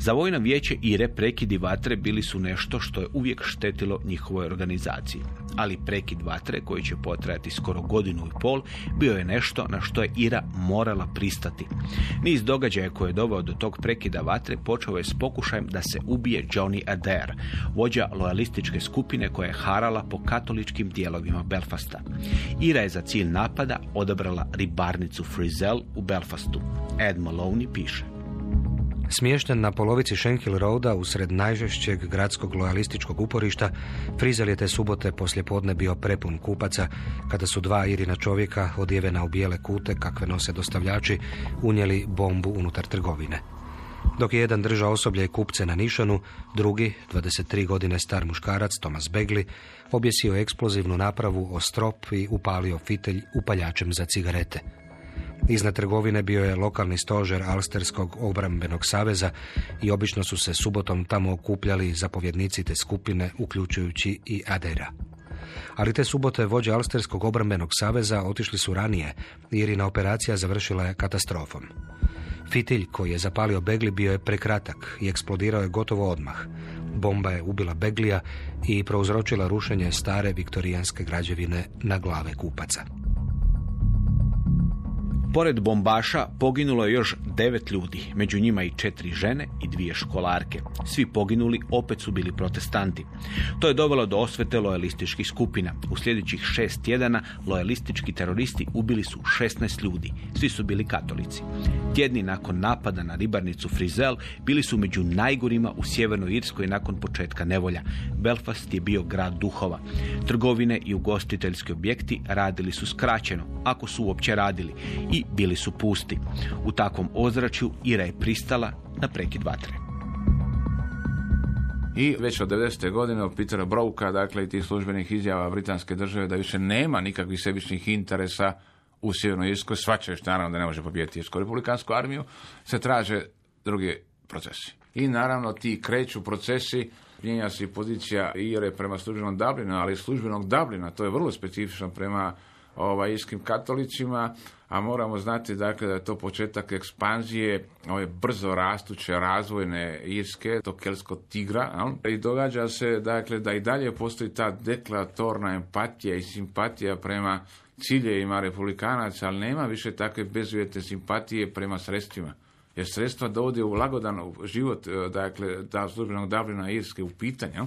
Za vojno vijeće Ire prekidi vatre bili su nešto što je uvijek štetilo njihovoj organizaciji. Ali prekid vatre, koji će potrajati skoro godinu i pol, bio je nešto na što je Ira morala pristati. Niz događaja koje je doveo do tog prekida vatre počeo je s pokušajem da se ubije Johnny Adair, vođa lojalističke skupine koja je harala po katoličkim dijelovima Belfasta. Ira je za cilj napada odabrala ribarnicu Frizel u Belfastu. Ed Maloney piše. Smješten na polovici Shenkill Roada usred najžešćeg gradskog lojalističkog uporišta, Frizel je te subote poslje podne bio prepun kupaca kada su dva irina čovjeka odjevena u bijele kute kakve nose dostavljači unijeli bombu unutar trgovine. Dok je jedan držao osoblje i kupce na nišanu, drugi, 23 godine star muškarac, Thomas Begli, objesio eksplozivnu napravu o strop i upalio fitelj upaljačem za cigarete. Iznad trgovine bio je lokalni stožer Alsterskog obrambenog saveza i obično su se subotom tamo okupljali zapovjednici te skupine, uključujući i Adera. Ali te subote vođe Alsterskog obrambenog saveza otišli su ranije, jer na operacija završila je katastrofom. Fitilj koji je zapalio Begli bio je prekratak i eksplodirao je gotovo odmah. Bomba je ubila Beglija i prouzročila rušenje stare viktorijanske građevine na glave kupaca. Pored bombaša poginulo je još devet ljudi, među njima i četiri žene i dvije školarke. Svi poginuli opet su bili protestanti. To je dovelo do osvete lojalističkih skupina. U sljedećih šest tjedana lojalistički teroristi ubili su 16 ljudi. Svi su bili katolici. Tjedni nakon napada na ribarnicu Frizel bili su među najgorima u sjevernoj Irskoj nakon početka nevolja. Belfast je bio grad duhova. Trgovine i ugostiteljski objekti radili su skraćeno, ako su uopće radili, i bili su pusti. U takvom ozračju Ira je pristala na prekid vatre. I već od 90. godine od Petera Brouka, dakle i tih službenih izjava britanske države da više nema nikakvih sebičnih interesa u Sjevernoj Irskoj, svačaju naravno da ne može pobijediti Irsku republikansku armiju, se traže drugi procesi. I naravno ti kreću procesi, mijenja se i pozicija Ire prema službenom Dublinu, ali službenog Dublina, to je vrlo specifično prema ovaj, irskim katolicima, a moramo znati dakle, da je to početak ekspanzije ove brzo rastuće razvojne Irske, to kelskog tigra. I događa se dakle, da i dalje postoji ta deklaratorna empatija i simpatija prema ciljevima republikanaca, ali nema više takve bezuvjetne simpatije prema sredstvima. Jer sredstva dovode u lagodan život, dakle, da službenog Dublina Irske u pitanju.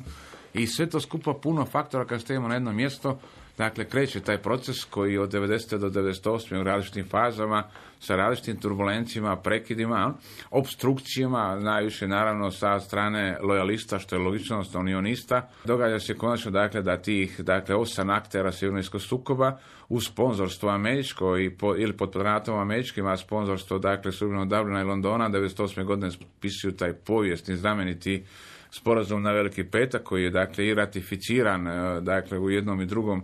I sve to skupa puno faktora kad stojimo na jedno mjesto, Dakle, kreće taj proces koji od 90. do 98. u različitim fazama, sa različitim turbulencijama, prekidima, obstrukcijama, najviše naravno sa strane lojalista, što je logično, unionista. Događa se konačno dakle, da tih dakle, osam aktera sjevernijskog sukoba uz sponzorstvo američko i po, ili pod patronatom američkim, a sponzorstvo dakle, Srbinog Dublina i Londona 98. godine pisuju taj povijesni znameniti sporazum na Veliki petak koji je dakle i ratificiran dakle u jednom i drugom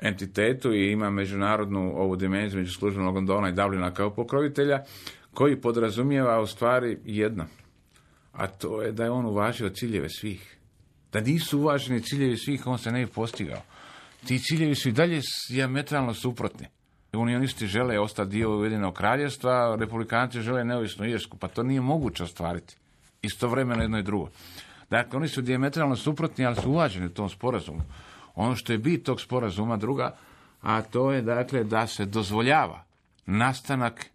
entitetu i ima međunarodnu ovu dimenziju među službenog Londona i Dublina kao pokrovitelja koji podrazumijeva u stvari jedno, a to je da je on uvažio ciljeve svih. Da nisu uvaženi ciljevi svih, on se ne bi postigao. Ti ciljevi su i dalje diametralno suprotni. Unionisti žele ostati dio Ujedinog kraljevstva, republikanci žele neovisnu Irsku, pa to nije moguće ostvariti. Istovremeno jedno i drugo. Dakle, oni su diametralno suprotni, ali su uvaženi u tom sporazumu. Ono što je bit tog sporazuma druga, a to je dakle da se dozvoljava nastanak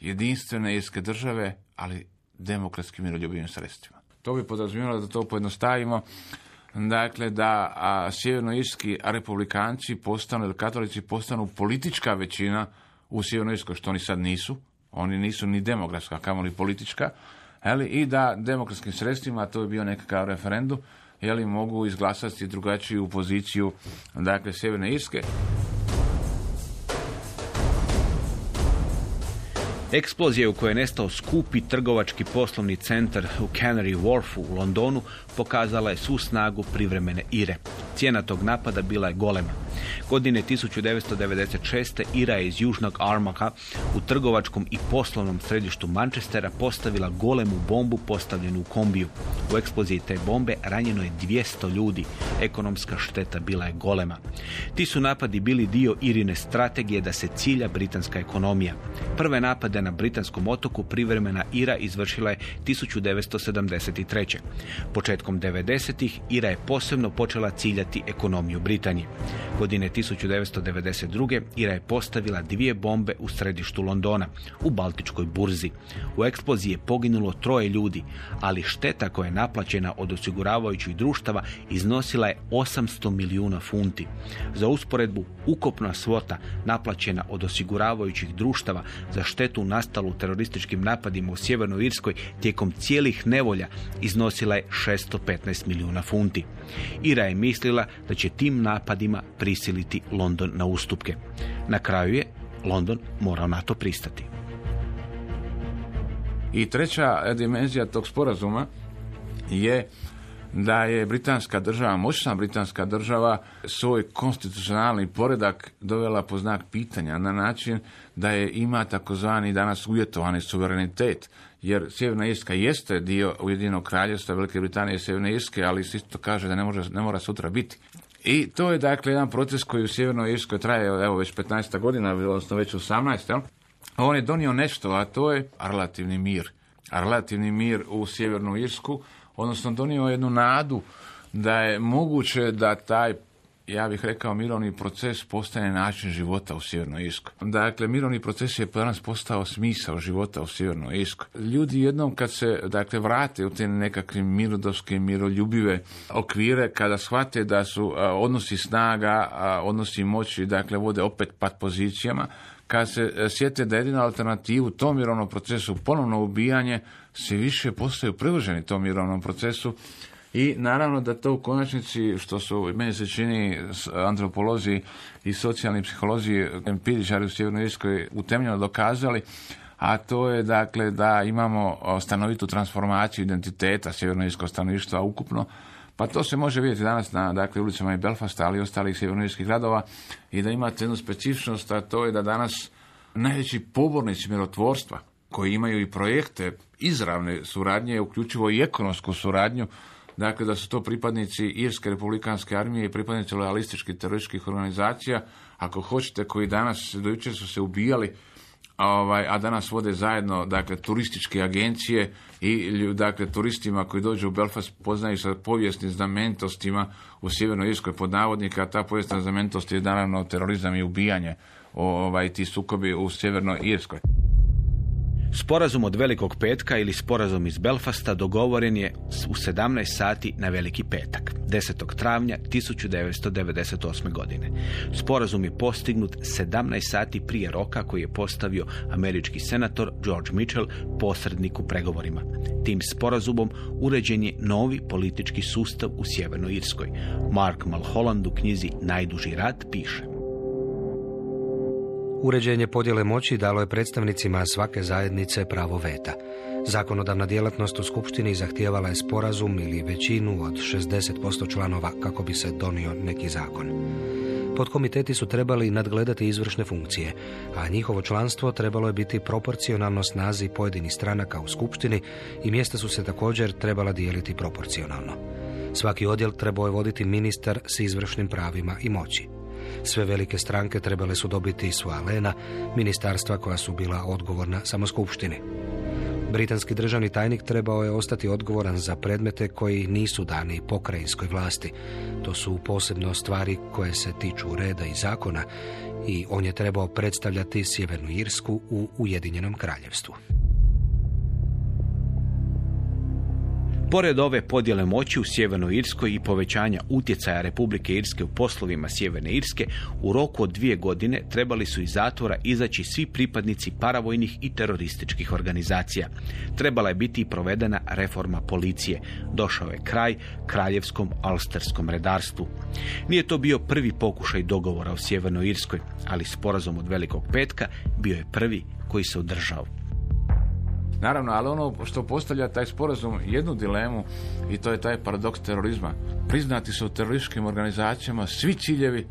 jedinstvene irske države, ali demokratskim miroljubivim sredstvima. To bi podrazumijelo da to pojednostavimo, dakle da a, sjevernoirski republikanci postanu ili katolici postanu politička većina u sjevernoirskoj, što oni sad nisu. Oni nisu ni demokratska, kamoli politička. Ali, I da demokratskim sredstvima, to je bio nekakav referendum, je li mogu izglasati drugačiju poziciju dakle Sjeverne Irske. Eksplozija u kojoj je nestao skupi trgovački poslovni centar u Canary Wharfu u Londonu pokazala je svu snagu privremene Ire. Cijena tog napada bila je golema. Godine 1996. Ira je iz južnog Armaka u trgovačkom i poslovnom središtu Manchestera postavila golemu bombu postavljenu u kombiju. U eksploziji te bombe ranjeno je 200 ljudi. Ekonomska šteta bila je golema. Ti su napadi bili dio Irine strategije da se cilja britanska ekonomija. Prve napade na britanskom otoku privremena Ira izvršila je 1973. Početkom 90-ih Ira je posebno počela ciljati ekonomiju Britanije. Godine 1992. Ira je postavila dvije bombe u središtu Londona, u Baltičkoj burzi. U eksploziji je poginulo troje ljudi, ali šteta koja je naplaćena od osiguravajućih društava iznosila je 800 milijuna funti. Za usporedbu, ukupna svota naplaćena od osiguravajućih društava za štetu nastalu terorističkim napadima u Sjevernoj Irskoj tijekom cijelih nevolja iznosila je 615 milijuna funti. Ira je mislila da će tim napadima prisiliti London na ustupke. Na kraju je London morao na to pristati. I treća dimenzija tog sporazuma je da je britanska država, moćna britanska država, svoj konstitucionalni poredak dovela po znak pitanja na način da je ima takozvani danas uvjetovani suverenitet. Jer Sjeverna Irska jeste dio Ujedinog kraljevstva Velike Britanije i Sjeverne Irske, ali se isto kaže da ne, može, ne mora sutra biti. I to je dakle jedan proces koji u Sjevernoj Irskoj traje evo već 15 godina, odnosno već 18. Jel? On je donio nešto, a to je relativni mir. Relativni mir u Sjevernu Irsku, odnosno donio jednu nadu da je moguće da taj ja bih rekao, mirovni proces postane način života u Sjevernoj Irskoj. Dakle, mirovni proces je danas postao smisao života u Sjevernoj Irskoj. Ljudi jednom kad se dakle, vrate u te nekakve mirodovske, miroljubive okvire, kada shvate da su odnosi snaga, odnosi moći, dakle, vode opet pat pozicijama, kad se e, sjete da jedina alternativu tom mirovnom procesu ponovno ubijanje, se više postaju privrženi tom mirovnom procesu i naravno da to u konačnici, što su, meni se čini, antropolozi i socijalni psiholozi, empiričari u Sjevernoj Irskoj utemljeno dokazali, a to je dakle da imamo stanovitu transformaciju identiteta sjevernoirskog stanovništva ukupno, pa to se može vidjeti danas na dakle, ulicama i Belfasta, ali i ostalih sjevernoirskih gradova i da imate jednu specifičnost, a to je da danas najveći pobornici mirotvorstva, koji imaju i projekte izravne suradnje, uključivo i ekonomsku suradnju, dakle da su to pripadnici Irske republikanske armije i pripadnici loyalističkih terorističkih organizacija, ako hoćete, koji danas, do jučer su se ubijali, ovaj, a danas vode zajedno dakle, turističke agencije i dakle, turistima koji dođu u Belfast poznaju sa povijesnim znamenitostima u Sjevernoj Irskoj pod navodnika, a ta povijesna znamenitost je naravno terorizam i ubijanje ovaj, ti sukobi u Sjevernoj Irskoj. Sporazum od Velikog petka ili sporazum iz Belfasta dogovoren je u 17 sati na Veliki petak, 10. travnja 1998. godine. Sporazum je postignut 17 sati prije roka koji je postavio američki senator George Mitchell posrednik u pregovorima. Tim sporazumom uređen je novi politički sustav u Sjevernoj Irskoj. Mark Mulholland u knjizi Najduži rat piše. Uređenje podjele moći dalo je predstavnicima svake zajednice pravo veta. Zakonodavna djelatnost u Skupštini zahtijevala je sporazum ili većinu od 60% članova kako bi se donio neki zakon. Podkomiteti su trebali nadgledati izvršne funkcije, a njihovo članstvo trebalo je biti proporcionalno snazi pojedinih stranaka u Skupštini i mjesta su se također trebala dijeliti proporcionalno. Svaki odjel trebao je voditi ministar s izvršnim pravima i moći. Sve velike stranke trebale su dobiti svoja lena, ministarstva koja su bila odgovorna samo skupštini. Britanski državni tajnik trebao je ostati odgovoran za predmete koji nisu dani pokrajinskoj vlasti. To su posebno stvari koje se tiču reda i zakona i on je trebao predstavljati Sjevernu Irsku u Ujedinjenom kraljevstvu. Pored ove podjele moći u Sjevernoj Irskoj i povećanja utjecaja Republike Irske u poslovima Sjeverne Irske, u roku od dvije godine trebali su iz zatvora izaći svi pripadnici paravojnih i terorističkih organizacija. Trebala je biti i provedena reforma policije. Došao je kraj kraljevskom alsterskom redarstvu. Nije to bio prvi pokušaj dogovora u Sjevernoj Irskoj, ali sporazum od Velikog petka bio je prvi koji se održao. Naravno, ali ono što postavlja taj sporazum jednu dilemu i to je taj paradoks terorizma. Priznati su terorističkim organizacijama svi ciljevi,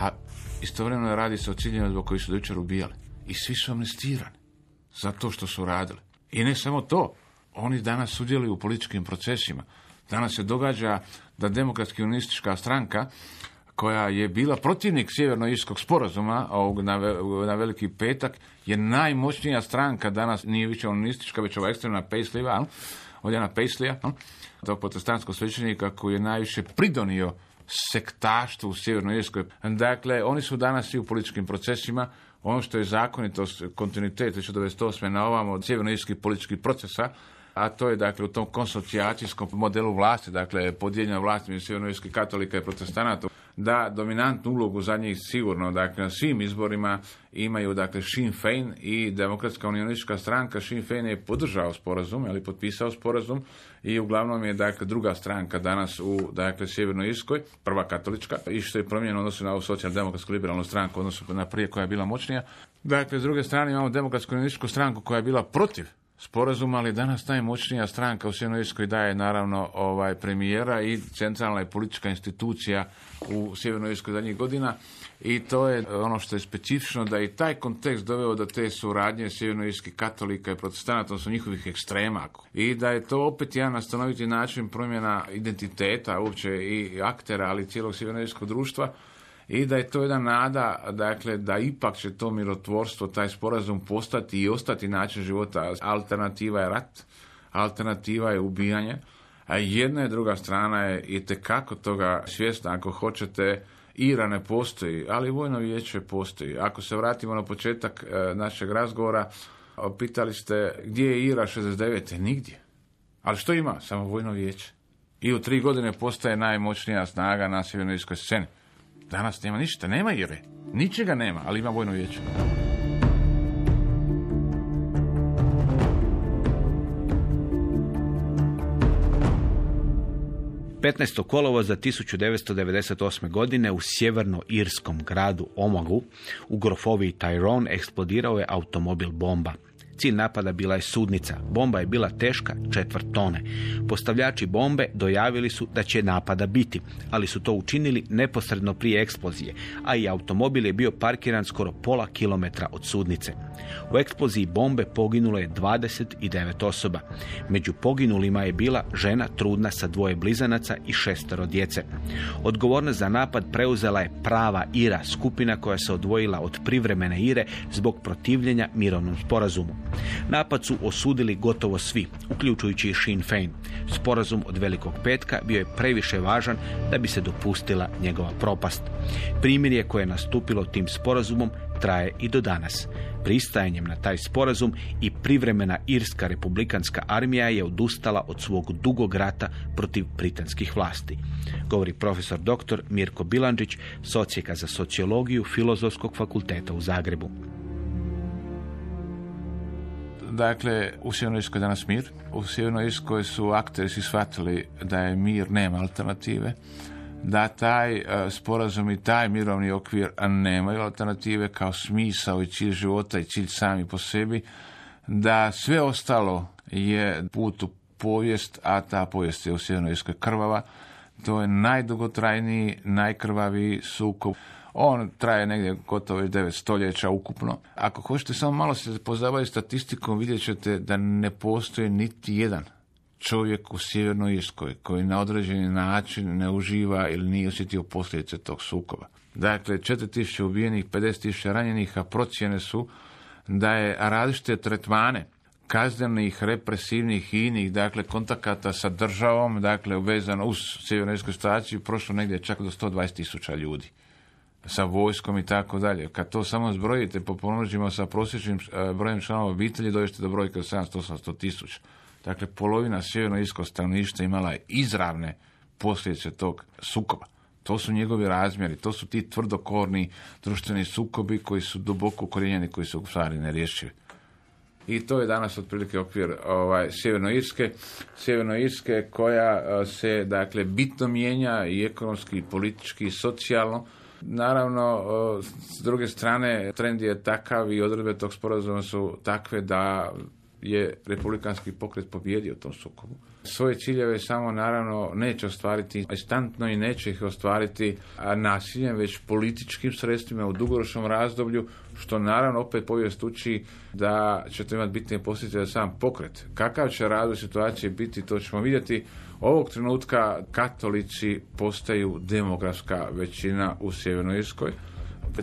a istovremeno radi se o ciljevima zbog koji su do jučer ubijali. I svi su amnestirani za to što su radili. I ne samo to, oni danas sudjeluju u političkim procesima. Danas se događa da demokratski unistička stranka koja je bila protivnik sjevernoirskog sporazuma ovog na, na veliki petak je najmoćnija stranka danas nije više unistička već ova ekstremna Paisleya, od Jana Paisleya, jel? tog protestantskog svećenika koji je najviše pridonio sektaštvu u Sjevernoj Irskoj. Dakle, oni su danas i u političkim procesima. Ono što je zakonitost, kontinuitet već od 98. na ovamo sjevernoirskih političkih procesa, a to je dakle u tom konsocijacijskom modelu vlasti, dakle podijeljena vlast među sjevernoirskih katolika i protestanata, da dominantnu ulogu za njih sigurno, dakle na svim izborima imaju dakle Sinn Fein i demokratska unionistička stranka Sinn Fein je podržao sporazum, ali potpisao sporazum i uglavnom je dakle druga stranka danas u dakle Sjevernoj Irskoj, prva katolička, i što je promijenjeno odnosu na ovu socijaldemokratsku liberalnu stranku, odnosno na prije koja je bila moćnija. Dakle, s druge strane imamo demokratsku unionističku stranku koja je bila protiv sporazuma, ali danas najmoćnija stranka u Sjevernoj daje naravno ovaj premijera i centralna je politička institucija u Sjevernoj Irskoj zadnjih godina i to je ono što je specifično da i taj kontekst doveo do te suradnje sjevernoirskih katolika i protestanata, odnosno njihovih ekstrema. I da je to opet jedan stanoviti način promjena identiteta uopće i aktera, ali cijelog sjevernoirskog društva i da je to jedna nada, dakle, da ipak će to mirotvorstvo, taj sporazum postati i ostati način života. Alternativa je rat, alternativa je ubijanje, a jedna i druga strana je i tekako toga svjesna, ako hoćete, Ira ne postoji, ali vojno vijeće postoji. Ako se vratimo na početak e, našeg razgovora, pitali ste gdje je Ira 69. Nigdje. Ali što ima? Samo vojno vijeće. I u tri godine postaje najmoćnija snaga na sjevernoirskoj sceni. Danas nema ništa, nema Ire. Ničega nema, ali ima vojno vijeće. 15. kolovoza 1998. godine u sjeverno-irskom gradu Omagu u grofoviji Tyrone eksplodirao je automobil bomba. Cilj napada bila je sudnica. Bomba je bila teška četvrt tone. Postavljači bombe dojavili su da će napada biti, ali su to učinili neposredno prije eksplozije, a i automobil je bio parkiran skoro pola kilometra od sudnice. U eksploziji bombe poginulo je 29 osoba. Među poginulima je bila žena trudna sa dvoje blizanaca i šestero djece. Odgovornost za napad preuzela je prava Ira, skupina koja se odvojila od privremene Ire zbog protivljenja mirovnom sporazumu. Napad su osudili gotovo svi, uključujući i Sinn Fein. Sporazum od Velikog petka bio je previše važan da bi se dopustila njegova propast. Primirje koje je nastupilo tim sporazumom traje i do danas. Pristajanjem na taj sporazum i privremena Irska republikanska armija je odustala od svog dugog rata protiv britanskih vlasti. Govori profesor dr. Mirko Bilandžić, socijeka za sociologiju Filozofskog fakulteta u Zagrebu. Dakle, u Sjevernoj Irskoj danas mir. U Sjevernoj Irskoj su akteri si shvatili da je mir, nema alternative. Da taj e, sporazum i taj mirovni okvir nemaju alternative kao smisao i cilj života i cilj sami po sebi. Da sve ostalo je put u povijest, a ta povijest je u Sjevernoj Irskoj krvava. To je najdugotrajniji, najkrvaviji sukob. On traje negdje gotovo već devet stoljeća ukupno. Ako hoćete samo malo se pozabaviti statistikom, vidjet ćete da ne postoji niti jedan čovjek u Sjevernoj Irskoj koji na određeni način ne uživa ili nije osjetio posljedice tog sukoba. Dakle, 4000 ubijenih, 50.000 ranjenih, a procjene su da je različite tretmane kaznenih, represivnih i inih, dakle, kontakata sa državom, dakle, vezano uz sjevernoirsku situaciju, prošlo negdje čak do 120 tisuća ljudi sa vojskom i tako dalje. Kad to samo zbrojite, pomnožimo sa prosječnim e, brojem članova obitelji, dođete do brojke od 700-800 tisuća. Dakle, polovina sjevernoirskog stanovništva imala je izravne posljedice tog sukoba. To su njegovi razmjeri, to su ti tvrdokorni društveni sukobi koji su duboko ukorijenjeni, koji su u stvari nerješivi. I to je danas otprilike okvir ovaj, Sjevernoirske. Sjevernoirske koja e, se dakle bitno mijenja i ekonomski, i politički, i socijalno. Naravno, s druge strane, trend je takav i odredbe tog sporazuma su takve da je republikanski pokret pobjedio tom sukobu. Svoje ciljeve samo naravno neće ostvariti instantno i neće ih ostvariti nasiljem, već političkim sredstvima u dugoročnom razdoblju, što naravno opet povijest uči da će to imati bitne posljedice za sam pokret. Kakav će rad u situaciji biti, to ćemo vidjeti. Ovog trenutka katolici postaju demografska većina u Sjevernoj Irskoj.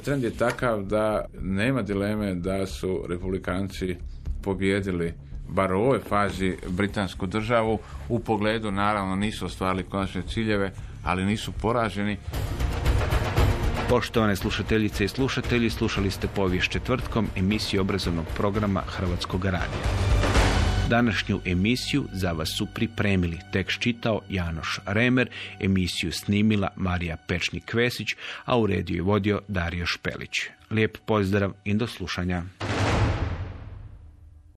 Trend je takav da nema dileme da su republikanci pobjedili bar u ovoj fazi britansku državu u pogledu naravno nisu ostvarili konačne ciljeve ali nisu poraženi Poštovane slušateljice i slušatelji, slušali ste povijest četvrtkom emisiju obrazovnog programa Hrvatskog radija. Današnju emisiju za vas su pripremili. Tekst čitao Janoš Remer, emisiju snimila Marija Pečnik-Kvesić, a u rediju je vodio Dario Špelić. Lijep pozdrav i do slušanja.